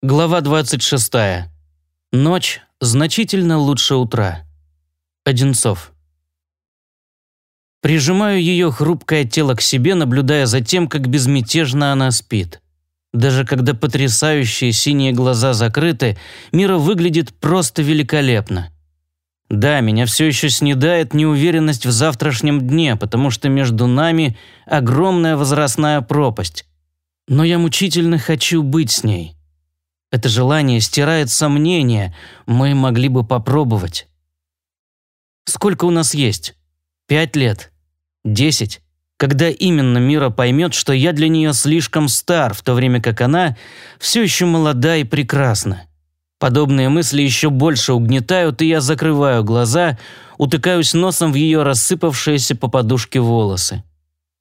Глава 26. Ночь значительно лучше утра. Одинцов. Прижимаю ее хрупкое тело к себе, наблюдая за тем, как безмятежно она спит. Даже когда потрясающие синие глаза закрыты, Мира выглядит просто великолепно. Да, меня все еще снедает неуверенность в завтрашнем дне, потому что между нами огромная возрастная пропасть. Но я мучительно хочу быть с ней. Это желание стирает сомнения. Мы могли бы попробовать. Сколько у нас есть? Пять лет? Десять? Когда именно Мира поймет, что я для нее слишком стар, в то время как она все еще молода и прекрасна? Подобные мысли еще больше угнетают, и я закрываю глаза, утыкаюсь носом в ее рассыпавшиеся по подушке волосы.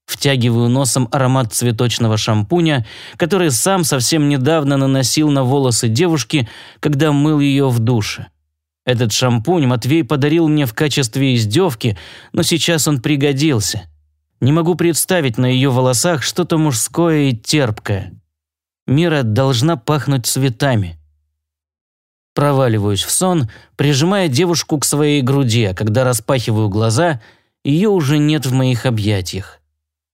Втягиваю носом аромат цветочного шампуня, который сам совсем недавно наносил на волосы девушки, когда мыл ее в душе. Этот шампунь Матвей подарил мне в качестве издевки, но сейчас он пригодился. Не могу представить на ее волосах что-то мужское и терпкое. Мира должна пахнуть цветами. Проваливаюсь в сон, прижимая девушку к своей груди, а когда распахиваю глаза, ее уже нет в моих объятиях.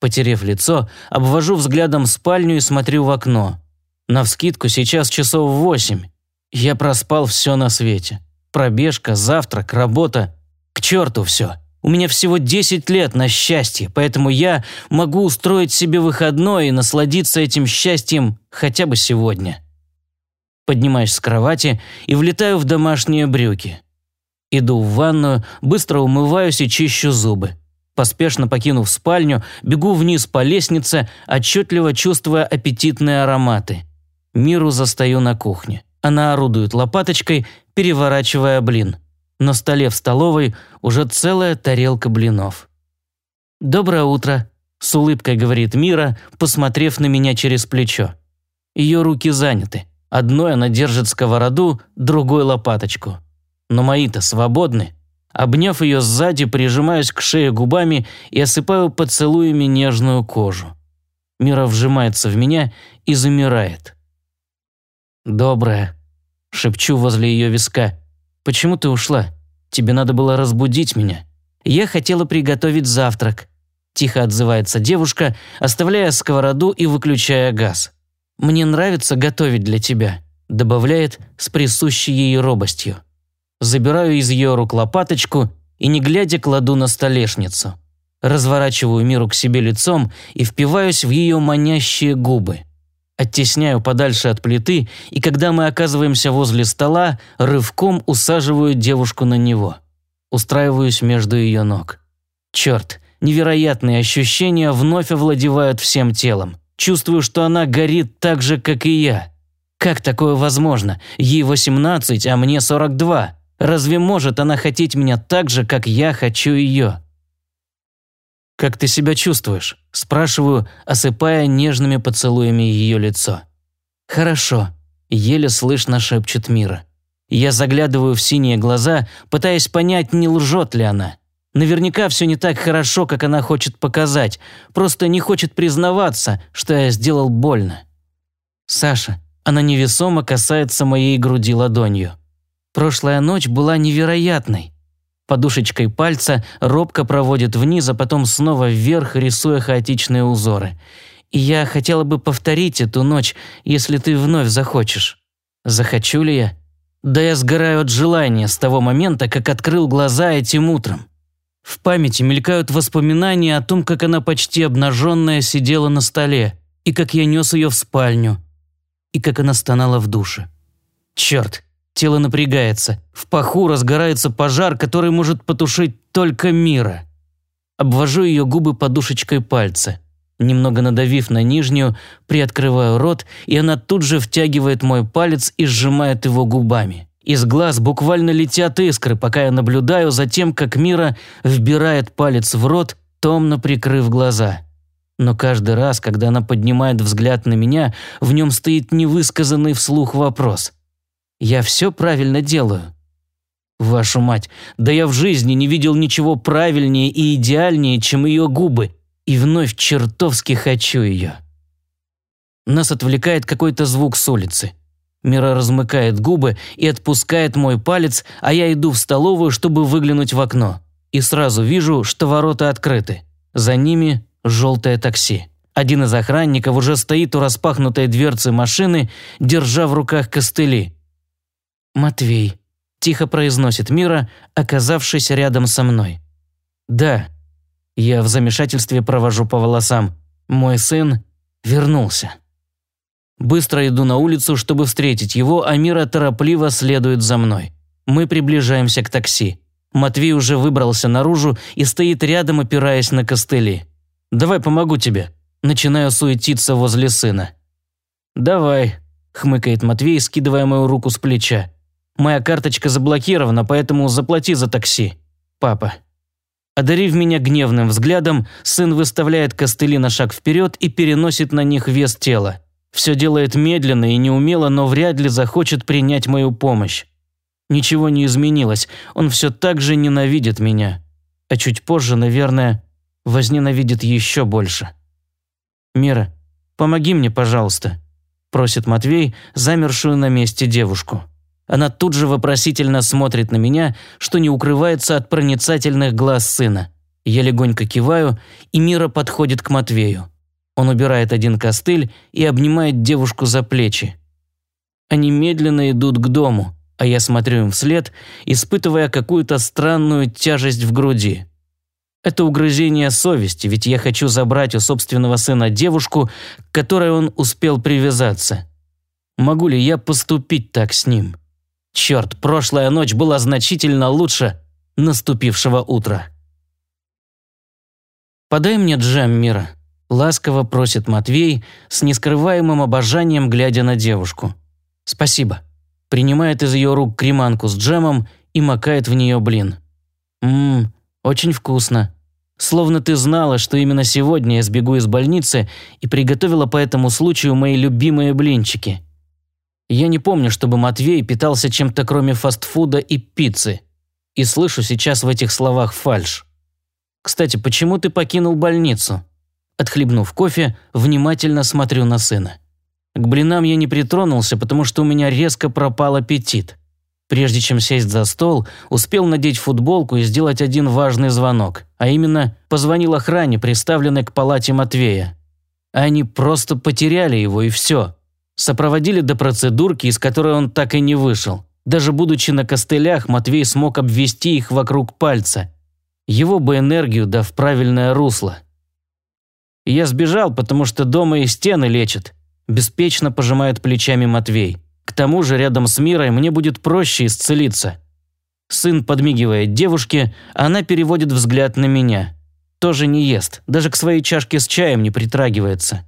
Потерев лицо, обвожу взглядом спальню и смотрю в окно. Навскидку сейчас часов восемь. Я проспал все на свете. Пробежка, завтрак, работа. К черту все. У меня всего 10 лет на счастье, поэтому я могу устроить себе выходной и насладиться этим счастьем хотя бы сегодня. Поднимаюсь с кровати и влетаю в домашние брюки. Иду в ванную, быстро умываюсь и чищу зубы. Поспешно покинув спальню, бегу вниз по лестнице, отчетливо чувствуя аппетитные ароматы. Миру застаю на кухне. Она орудует лопаточкой, переворачивая блин. На столе в столовой уже целая тарелка блинов. «Доброе утро», – с улыбкой говорит Мира, посмотрев на меня через плечо. Ее руки заняты. Одной она держит сковороду, другой – лопаточку. Но мои-то свободны. Обняв ее сзади, прижимаюсь к шее губами и осыпаю поцелуями нежную кожу. Мира вжимается в меня и замирает. «Добрая», – шепчу возле ее виска. «Почему ты ушла? Тебе надо было разбудить меня. Я хотела приготовить завтрак». Тихо отзывается девушка, оставляя сковороду и выключая газ. «Мне нравится готовить для тебя», – добавляет с присущей ей робостью забираю из ее рук лопаточку и, не глядя, кладу на столешницу. Разворачиваю Миру к себе лицом и впиваюсь в ее манящие губы. Оттесняю подальше от плиты, и когда мы оказываемся возле стола, рывком усаживаю девушку на него. Устраиваюсь между ее ног. Черт, невероятные ощущения вновь овладевают всем телом. Чувствую, что она горит так же, как и я. Как такое возможно? Ей 18, а мне 42. Разве может она хотеть меня так же, как я хочу ее? «Как ты себя чувствуешь?» – спрашиваю, осыпая нежными поцелуями ее лицо. «Хорошо», – еле слышно шепчет Мира. Я заглядываю в синие глаза, пытаясь понять, не лжет ли она. Наверняка все не так хорошо, как она хочет показать, просто не хочет признаваться, что я сделал больно. «Саша», она невесомо касается моей груди ладонью. Прошлая ночь была невероятной. Подушечкой пальца робко проводит вниз, а потом снова вверх, рисуя хаотичные узоры. И я хотела бы повторить эту ночь, если ты вновь захочешь. Захочу ли я? Да я сгораю от желания с того момента, как открыл глаза этим утром. В памяти мелькают воспоминания о том, как она почти обнаженная сидела на столе, и как я нес ее в спальню, и как она стонала в душе. Черт, Тело напрягается. В паху разгорается пожар, который может потушить только мира. Обвожу ее губы подушечкой пальца. Немного надавив на нижнюю, приоткрываю рот, и она тут же втягивает мой палец и сжимает его губами. Из глаз буквально летят искры, пока я наблюдаю за тем, как Мира вбирает палец в рот, томно прикрыв глаза. Но каждый раз, когда она поднимает взгляд на меня, в нем стоит невысказанный вслух вопрос – я все правильно делаю. Вашу мать, да я в жизни не видел ничего правильнее и идеальнее, чем ее губы, и вновь чертовски хочу ее. Нас отвлекает какой-то звук с улицы. Мира размыкает губы и отпускает мой палец, а я иду в столовую, чтобы выглянуть в окно. И сразу вижу, что ворота открыты. За ними желтое такси. Один из охранников уже стоит у распахнутой дверцы машины, держа в руках костыли. «Матвей», – тихо произносит Мира, оказавшись рядом со мной. «Да». Я в замешательстве провожу по волосам. Мой сын вернулся. Быстро иду на улицу, чтобы встретить его, а Мира торопливо следует за мной. Мы приближаемся к такси. Матвей уже выбрался наружу и стоит рядом, опираясь на костыли. «Давай помогу тебе». Начинаю суетиться возле сына. «Давай», – хмыкает Матвей, скидывая мою руку с плеча. «Моя карточка заблокирована, поэтому заплати за такси, папа». Одарив меня гневным взглядом, сын выставляет костыли на шаг вперед и переносит на них вес тела. Все делает медленно и неумело, но вряд ли захочет принять мою помощь. Ничего не изменилось, он все так же ненавидит меня. А чуть позже, наверное, возненавидит еще больше. «Мира, помоги мне, пожалуйста», – просит Матвей, замершую на месте девушку. Она тут же вопросительно смотрит на меня, что не укрывается от проницательных глаз сына. Я легонько киваю, и Мира подходит к Матвею. Он убирает один костыль и обнимает девушку за плечи. Они медленно идут к дому, а я смотрю им вслед, испытывая какую-то странную тяжесть в груди. Это угрызение совести, ведь я хочу забрать у собственного сына девушку, к которой он успел привязаться. Могу ли я поступить так с ним? Черт, прошлая ночь была значительно лучше наступившего утра. «Подай мне джем, Мира», – ласково просит Матвей, с нескрываемым обожанием глядя на девушку. «Спасибо». Принимает из ее рук креманку с джемом и макает в нее блин. «Ммм, очень вкусно. Словно ты знала, что именно сегодня я сбегу из больницы и приготовила по этому случаю мои любимые блинчики. Я не помню, чтобы Матвей питался чем-то кроме фастфуда и пиццы. И слышу сейчас в этих словах фальш. Кстати, почему ты покинул больницу? Отхлебнув кофе, внимательно смотрю на сына. К блинам я не притронулся, потому что у меня резко пропал аппетит. Прежде чем сесть за стол, успел надеть футболку и сделать один важный звонок, а именно позвонил охране, приставленной к палате Матвея. Они просто потеряли его и все. Сопроводили до процедурки, из которой он так и не вышел. Даже будучи на костылях, Матвей смог обвести их вокруг пальца. Его бы энергию да в правильное русло. Я сбежал, потому что дома и стены лечат. Беспечно пожимает плечами Матвей. К тому же рядом с Мирой мне будет проще исцелиться. Сын подмигивает девушке, а она переводит взгляд на меня. Тоже не ест, даже к своей чашке с чаем не притрагивается.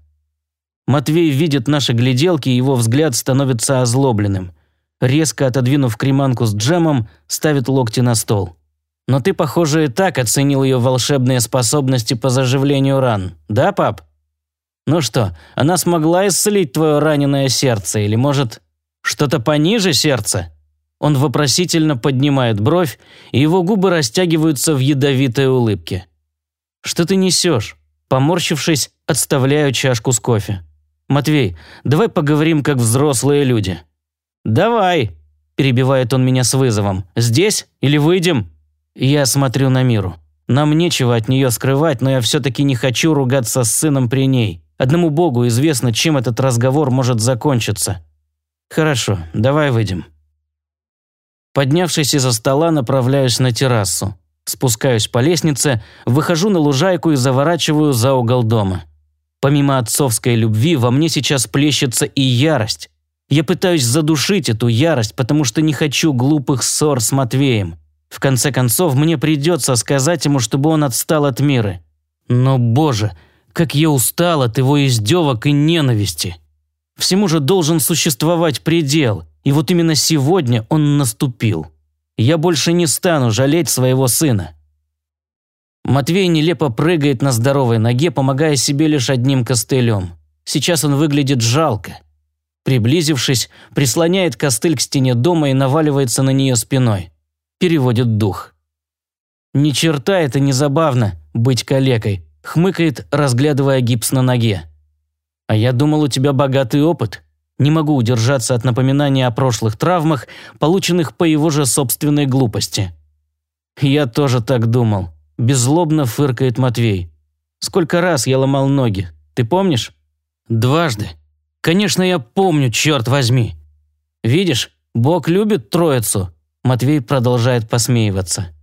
Матвей видит наши гляделки, и его взгляд становится озлобленным. Резко отодвинув креманку с джемом, ставит локти на стол. «Но ты, похоже, и так оценил ее волшебные способности по заживлению ран, да, пап?» «Ну что, она смогла исцелить твое раненое сердце, или, может, что-то пониже сердца?» Он вопросительно поднимает бровь, и его губы растягиваются в ядовитой улыбке. «Что ты несешь?» Поморщившись, отставляю чашку с кофе. «Матвей, давай поговорим как взрослые люди». «Давай», – перебивает он меня с вызовом. «Здесь или выйдем?» Я смотрю на Миру. Нам нечего от нее скрывать, но я все-таки не хочу ругаться с сыном при ней. Одному богу известно, чем этот разговор может закончиться. Хорошо, давай выйдем. Поднявшись из-за стола, направляюсь на террасу. Спускаюсь по лестнице, выхожу на лужайку и заворачиваю за угол дома. Помимо отцовской любви, во мне сейчас плещется и ярость. Я пытаюсь задушить эту ярость, потому что не хочу глупых ссор с Матвеем. В конце концов, мне придется сказать ему, чтобы он отстал от мира. Но, боже, как я устал от его издевок и ненависти. Всему же должен существовать предел, и вот именно сегодня он наступил. Я больше не стану жалеть своего сына. Матвей нелепо прыгает на здоровой ноге, помогая себе лишь одним костылем. Сейчас он выглядит жалко. Приблизившись, прислоняет костыль к стене дома и наваливается на нее спиной. Переводит дух. «Ни черта это не забавно, быть калекой», хмыкает, разглядывая гипс на ноге. «А я думал, у тебя богатый опыт. Не могу удержаться от напоминания о прошлых травмах, полученных по его же собственной глупости. «Я тоже так думал», – беззлобно фыркает Матвей. «Сколько раз я ломал ноги, ты помнишь?» «Дважды. Конечно, я помню, черт возьми. Видишь, Бог любит троицу», – Матвей продолжает посмеиваться.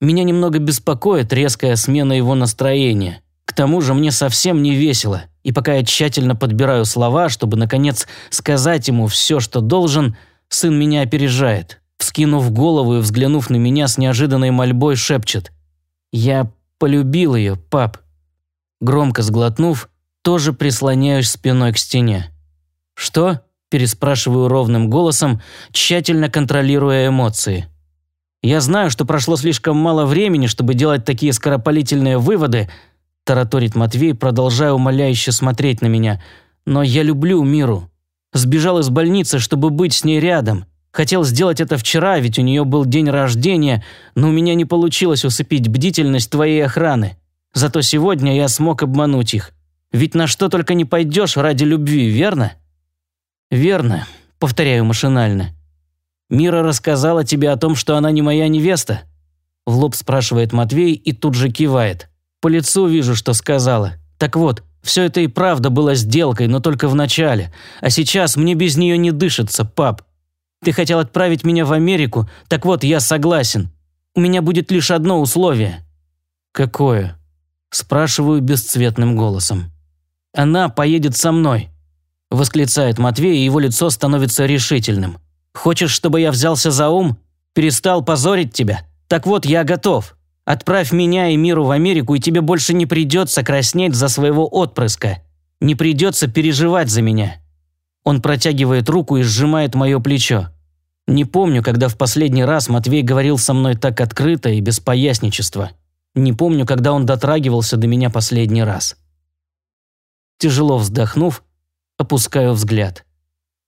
Меня немного беспокоит резкая смена его настроения. К тому же мне совсем не весело, и пока я тщательно подбираю слова, чтобы, наконец, сказать ему все, что должен, сын меня опережает. Вскинув голову и взглянув на меня с неожиданной мольбой, шепчет. «Я полюбил ее, пап». Громко сглотнув, тоже прислоняюсь спиной к стене. «Что?» – переспрашиваю ровным голосом, тщательно контролируя эмоции. Я знаю, что прошло слишком мало времени, чтобы делать такие скоропалительные выводы, тараторит Матвей, продолжая умоляюще смотреть на меня. Но я люблю Миру. Сбежал из больницы, чтобы быть с ней рядом. Хотел сделать это вчера, ведь у нее был день рождения, но у меня не получилось усыпить бдительность твоей охраны. Зато сегодня я смог обмануть их. Ведь на что только не пойдешь ради любви, верно? Верно, повторяю машинально. Мира рассказала тебе о том, что она не моя невеста?» В лоб спрашивает Матвей и тут же кивает. «По лицу вижу, что сказала. Так вот, все это и правда было сделкой, но только в начале. А сейчас мне без нее не дышится, пап. Ты хотел отправить меня в Америку, так вот, я согласен. У меня будет лишь одно условие». «Какое?» Спрашиваю бесцветным голосом. «Она поедет со мной», – восклицает Матвей, и его лицо становится решительным. Хочешь, чтобы я взялся за ум? Перестал позорить тебя? Так вот, я готов. Отправь меня и миру в Америку, и тебе больше не придется краснеть за своего отпрыска. Не придется переживать за меня». Он протягивает руку и сжимает мое плечо. Не помню, когда в последний раз Матвей говорил со мной так открыто и без поясничества. Не помню, когда он дотрагивался до меня последний раз. Тяжело вздохнув, опускаю взгляд.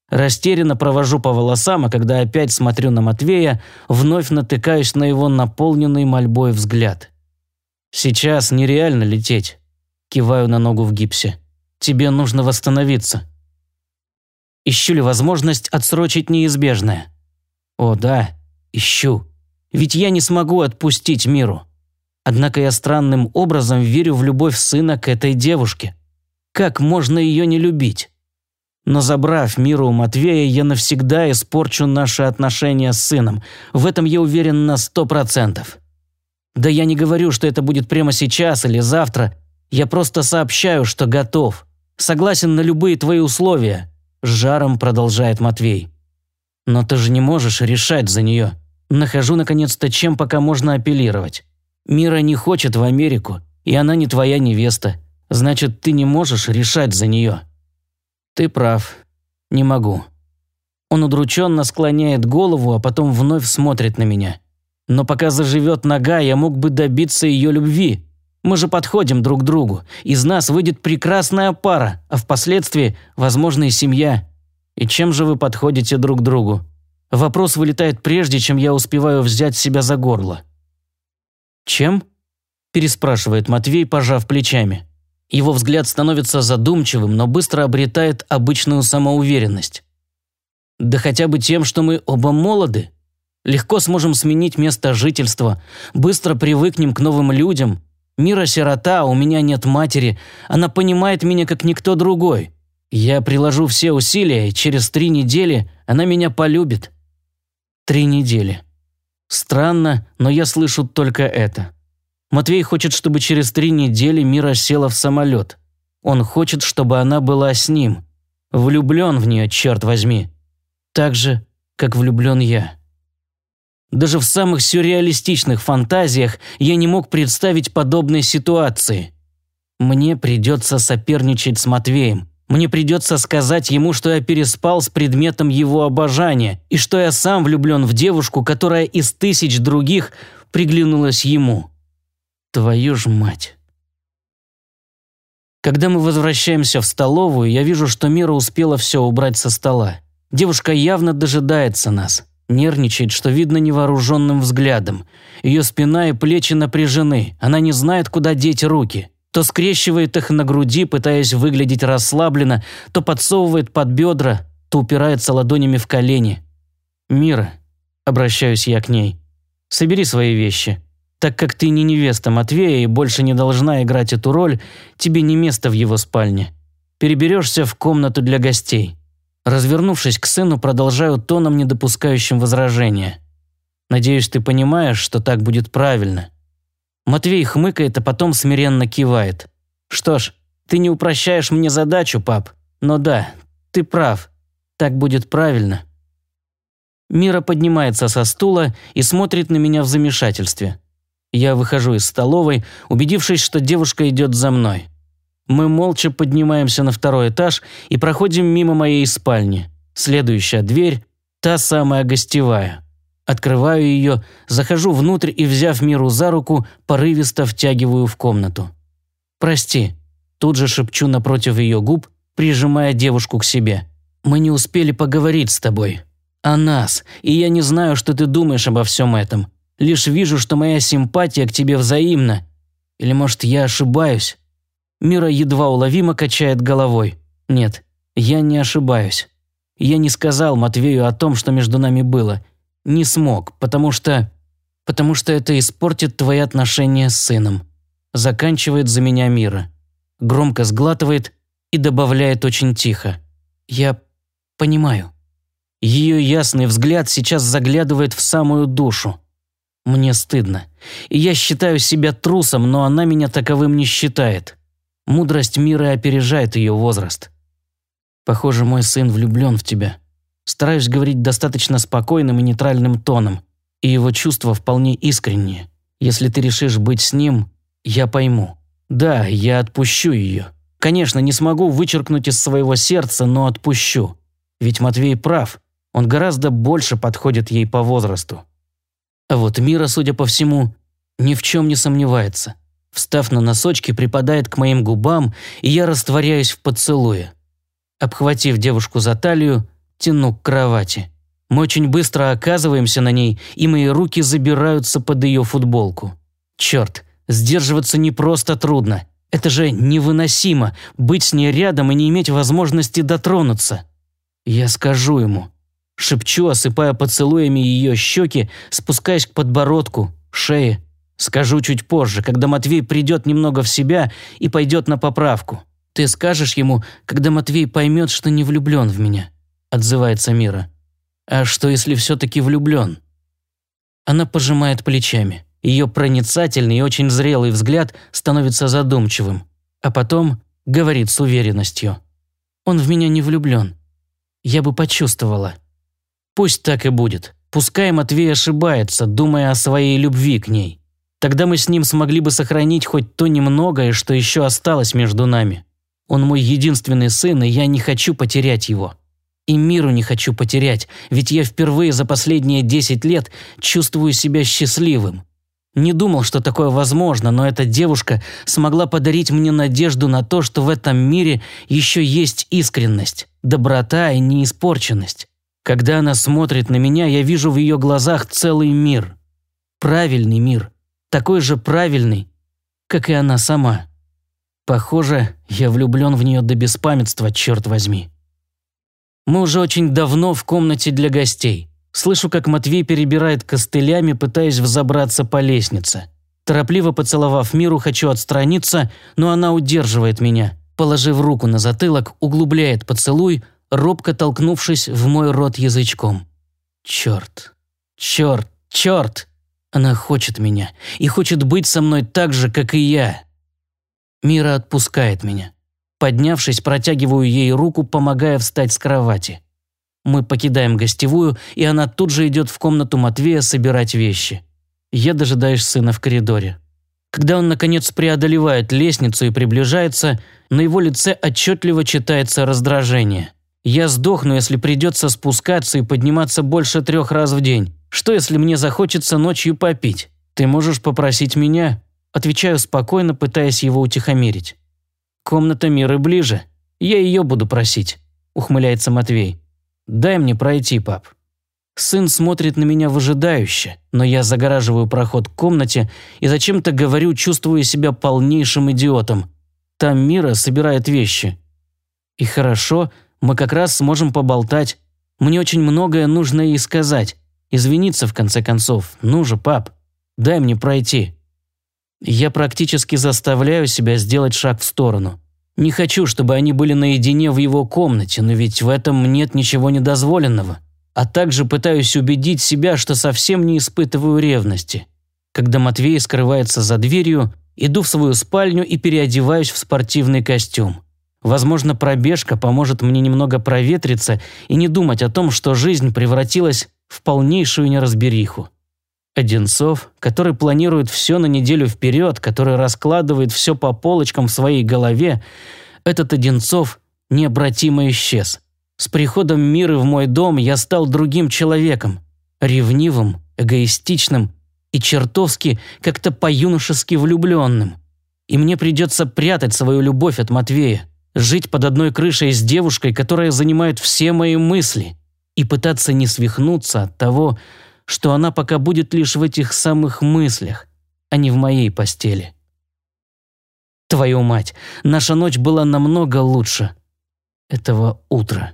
Растерянно провожу по волосам, а когда опять смотрю на Матвея, вновь натыкаюсь на его наполненный мольбой взгляд. «Сейчас нереально лететь», – киваю на ногу в гипсе. «Тебе нужно восстановиться». Ищу ли возможность отсрочить неизбежное? О да, ищу. Ведь я не смогу отпустить миру. Однако я странным образом верю в любовь сына к этой девушке. Как можно ее не любить? Но забрав миру у Матвея, я навсегда испорчу наши отношения с сыном. В этом я уверен на сто процентов. Да я не говорю, что это будет прямо сейчас или завтра. Я просто сообщаю, что готов. Согласен на любые твои условия. С жаром продолжает Матвей. Но ты же не можешь решать за нее. Нахожу наконец-то, чем пока можно апеллировать. Мира не хочет в Америку, и она не твоя невеста. Значит, ты не можешь решать за нее. «Ты прав. Не могу». Он удрученно склоняет голову, а потом вновь смотрит на меня. Но пока заживет нога, я мог бы добиться ее любви. Мы же подходим друг к другу. Из нас выйдет прекрасная пара, а впоследствии, возможно, и семья. И чем же вы подходите друг к другу? Вопрос вылетает прежде, чем я успеваю взять себя за горло. «Чем?» – переспрашивает Матвей, пожав плечами. Его взгляд становится задумчивым, но быстро обретает обычную самоуверенность. Да хотя бы тем, что мы оба молоды. Легко сможем сменить место жительства, быстро привыкнем к новым людям. Мира сирота, а у меня нет матери, она понимает меня как никто другой. Я приложу все усилия, и через три недели она меня полюбит. Три недели. Странно, но я слышу только это. Матвей хочет, чтобы через три недели Мира села в самолет. Он хочет, чтобы она была с ним. Влюблен в нее, черт возьми. Так же, как влюблен я. Даже в самых сюрреалистичных фантазиях я не мог представить подобной ситуации. Мне придется соперничать с Матвеем. Мне придется сказать ему, что я переспал с предметом его обожания, и что я сам влюблен в девушку, которая из тысяч других приглянулась ему. Твою ж мать. Когда мы возвращаемся в столовую, я вижу, что Мира успела все убрать со стола. Девушка явно дожидается нас. Нервничает, что видно невооруженным взглядом. Ее спина и плечи напряжены. Она не знает, куда деть руки. То скрещивает их на груди, пытаясь выглядеть расслабленно, то подсовывает под бедра, то упирается ладонями в колени. «Мира», — обращаюсь я к ней, — «собери свои вещи. Так как ты не невеста Матвея и больше не должна играть эту роль, тебе не место в его спальне. Переберешься в комнату для гостей». Развернувшись к сыну, продолжаю тоном, не допускающим возражения. «Надеюсь, ты понимаешь, что так будет правильно». Матвей хмыкает, а потом смиренно кивает. «Что ж, ты не упрощаешь мне задачу, пап. Но да, ты прав. Так будет правильно». Мира поднимается со стула и смотрит на меня в замешательстве. Я выхожу из столовой, убедившись, что девушка идет за мной. Мы молча поднимаемся на второй этаж и проходим мимо моей спальни. Следующая дверь – та самая гостевая. Открываю ее, захожу внутрь и, взяв Миру за руку, порывисто втягиваю в комнату. «Прости», – тут же шепчу напротив ее губ, прижимая девушку к себе. «Мы не успели поговорить с тобой. О нас, и я не знаю, что ты думаешь обо всем этом. Лишь вижу, что моя симпатия к тебе взаимна. Или, может, я ошибаюсь?» Мира едва уловимо качает головой. «Нет, я не ошибаюсь. Я не сказал Матвею о том, что между нами было. Не смог, потому что... Потому что это испортит твои отношения с сыном. Заканчивает за меня Мира. Громко сглатывает и добавляет очень тихо. Я понимаю. Ее ясный взгляд сейчас заглядывает в самую душу. Мне стыдно. И я считаю себя трусом, но она меня таковым не считает. Мудрость мира опережает ее возраст. Похоже, мой сын влюблен в тебя. Стараюсь говорить достаточно спокойным и нейтральным тоном, и его чувства вполне искренние. Если ты решишь быть с ним, я пойму. Да, я отпущу ее. Конечно, не смогу вычеркнуть из своего сердца, но отпущу. Ведь Матвей прав, он гораздо больше подходит ей по возрасту. А вот Мира, судя по всему, ни в чем не сомневается. Встав на носочки, припадает к моим губам, и я растворяюсь в поцелуе. Обхватив девушку за талию, тяну к кровати. Мы очень быстро оказываемся на ней, и мои руки забираются под ее футболку. Черт, сдерживаться не просто трудно. Это же невыносимо, быть с ней рядом и не иметь возможности дотронуться. Я скажу ему. Шепчу, осыпая поцелуями ее щеки, спускаясь к подбородку, шее. Скажу чуть позже, когда Матвей придет немного в себя и пойдет на поправку. Ты скажешь ему, когда Матвей поймет, что не влюблен в меня. – отзывается Мира. «А что, если все-таки влюблен?» Она пожимает плечами. Ее проницательный и очень зрелый взгляд становится задумчивым. А потом говорит с уверенностью. «Он в меня не влюблен. Я бы почувствовала». Пусть так и будет. Пускай Матвей ошибается, думая о своей любви к ней. Тогда мы с ним смогли бы сохранить хоть то немногое, что еще осталось между нами. Он мой единственный сын, и я не хочу потерять его. И миру не хочу потерять, ведь я впервые за последние 10 лет чувствую себя счастливым. Не думал, что такое возможно, но эта девушка смогла подарить мне надежду на то, что в этом мире еще есть искренность, доброта и неиспорченность. Когда она смотрит на меня, я вижу в ее глазах целый мир. Правильный мир. Такой же правильный, как и она сама. Похоже, я влюблен в нее до беспамятства, черт возьми. Мы уже очень давно в комнате для гостей. Слышу, как Матвей перебирает костылями, пытаясь взобраться по лестнице. Торопливо поцеловав Миру, хочу отстраниться, но она удерживает меня. Положив руку на затылок, углубляет поцелуй, робко толкнувшись в мой рот язычком. Черт, черт, черт! Она хочет меня и хочет быть со мной так же, как и я. Мира отпускает меня. Поднявшись, протягиваю ей руку, помогая встать с кровати. Мы покидаем гостевую, и она тут же идет в комнату Матвея собирать вещи. Я дожидаюсь сына в коридоре. Когда он, наконец, преодолевает лестницу и приближается, на его лице отчетливо читается раздражение. Я сдохну, если придется спускаться и подниматься больше трех раз в день. Что, если мне захочется ночью попить? Ты можешь попросить меня?» Отвечаю спокойно, пытаясь его утихомирить. «Комната Миры ближе. Я ее буду просить», – ухмыляется Матвей. «Дай мне пройти, пап». Сын смотрит на меня выжидающе, но я загораживаю проход к комнате и зачем-то говорю, чувствуя себя полнейшим идиотом. Там Мира собирает вещи. И хорошо, мы как раз сможем поболтать. Мне очень многое нужно ей сказать. Извиниться, в конце концов. Ну же, пап, дай мне пройти. Я практически заставляю себя сделать шаг в сторону. Не хочу, чтобы они были наедине в его комнате, но ведь в этом нет ничего недозволенного а также пытаюсь убедить себя, что совсем не испытываю ревности. Когда Матвей скрывается за дверью, иду в свою спальню и переодеваюсь в спортивный костюм. Возможно, пробежка поможет мне немного проветриться и не думать о том, что жизнь превратилась в полнейшую неразбериху. Одинцов, который планирует все на неделю вперед, который раскладывает все по полочкам в своей голове, этот Одинцов необратимо исчез. С приходом мира в мой дом я стал другим человеком. Ревнивым, эгоистичным и чертовски как-то по-юношески влюбленным. И мне придется прятать свою любовь от Матвея, жить под одной крышей с девушкой, которая занимает все мои мысли, и пытаться не свихнуться от того, что она пока будет лишь в этих самых мыслях, а не в моей постели. Твою мать, наша ночь была намного лучше этого утра.